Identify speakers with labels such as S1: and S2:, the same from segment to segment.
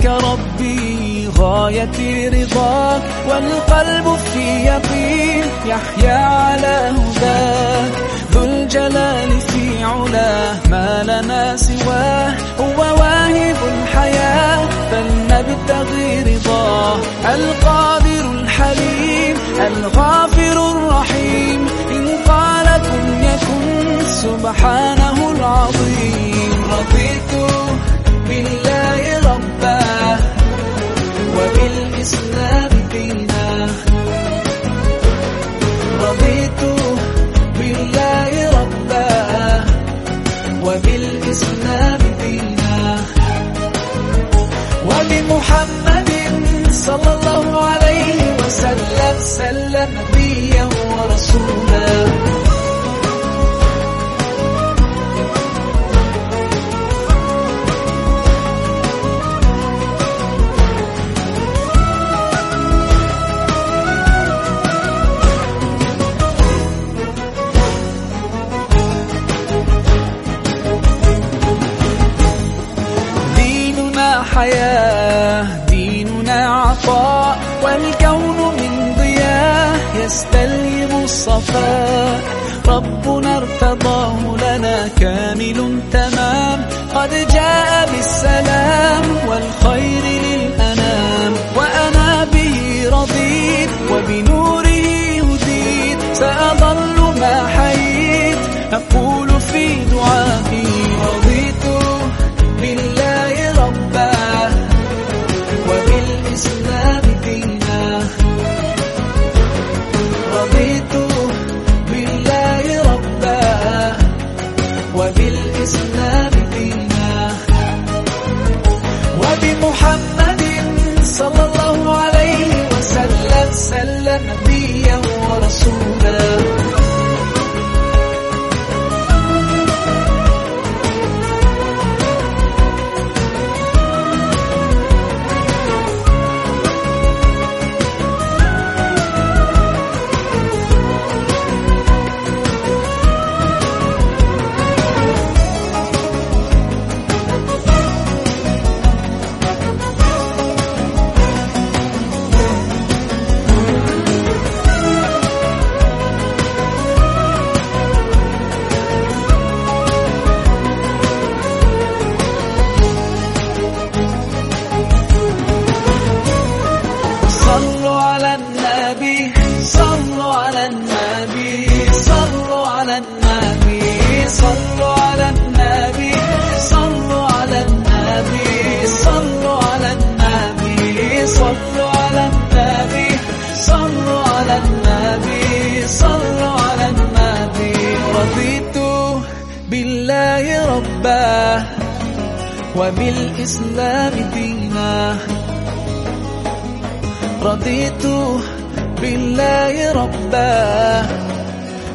S1: حماك ربي غايتي رضاك والقلب في يقين يحيا على هداك. ذو الجلال في علاه ما لنا سواه. هو واهب الحياة فلنبتغي رضاه. القادر الحليم الغافر الرحيم. إن قال كن يكن سبحانه العظيم. رضيت ديننا حياة ديننا عطاء والكون من ضياء يستلهم الصفاء. ربنا ارتضاه لنا كامل تمام. قد جاء بالسلام والخير للأنام صلوا على النبي صلوا على النبي صلوا على النبي صلوا على النبي صلوا على النبي رضيت بالله ربا وبالإسلام دينا. رضيت بالله ربا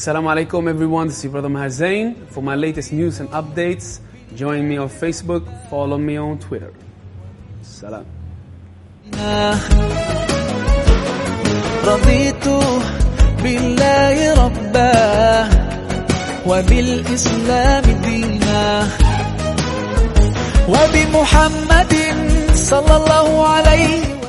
S2: Assalamu alaikum everyone, this is Brother Maher Zain. For my latest news and updates, join me on Facebook, follow me on Twitter. Salam.
S1: رضيت بالله ربا وبالإسلام دينا وبمحمد صلى الله عليه